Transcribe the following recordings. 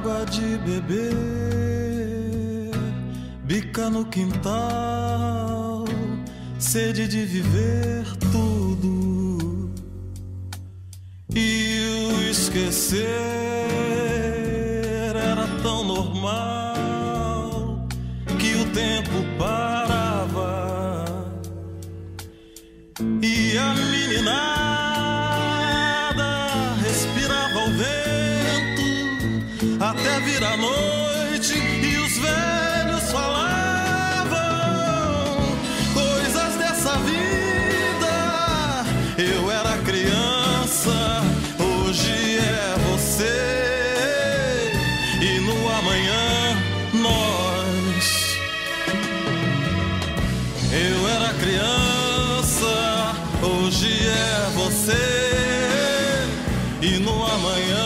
água de beber, bica no quintal, sede de viver tudo. E o esquecer era tão normal que o tempo parava. E a meninada até vir a noite e os velhos falavam coisas dessa vida. Eu era criança, hoje é você e no amanhã nós. Eu era criança, hoje é você e no amanhã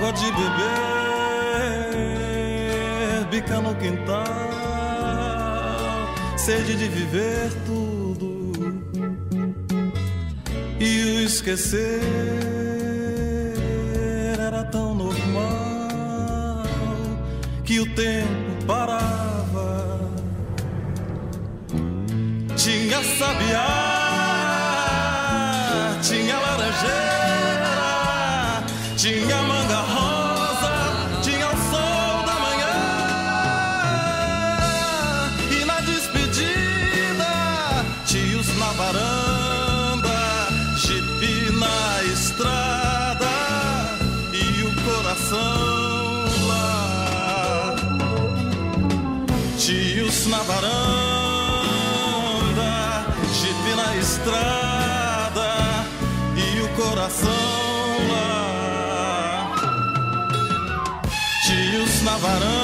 Água de beber, bica no quintal, sede de viver tudo e o esquecer era tão normal que o tempo parava. Tinha sabiá, tinha laranjeira, tinha coração lá. Tios na varanda, jipe na estrada e o coração lá. Tios na varanda.